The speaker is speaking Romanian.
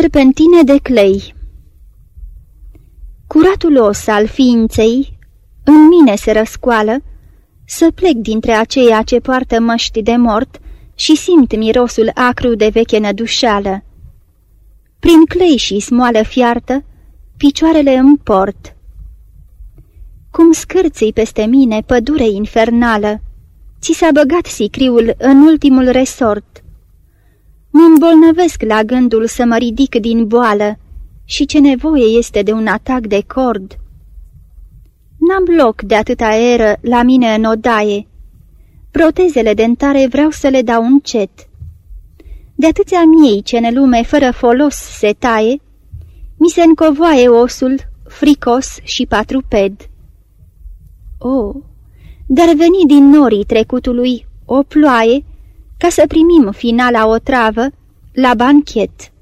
Serpentine de clei Curatul os al ființei în mine se răscoală să plec dintre aceia ce poartă măști de mort și simt mirosul acru de veche nădușeală. Prin clei și smoală fiartă, picioarele îmi port. Cum scârții peste mine pădure infernală, ți s-a băgat sicriul în ultimul resort. Mă îmbolnăvesc la gândul să mă ridic din boală și ce nevoie este de un atac de cord. N-am loc de atâta aeră la mine în odaie. Protezele dentare vreau să le dau încet. De atâția miei ce în lume fără folos se taie, mi se încovoaie osul, fricos și patruped. O, dar veni din norii trecutului o ploaie ca să primim finala o travă la banchet.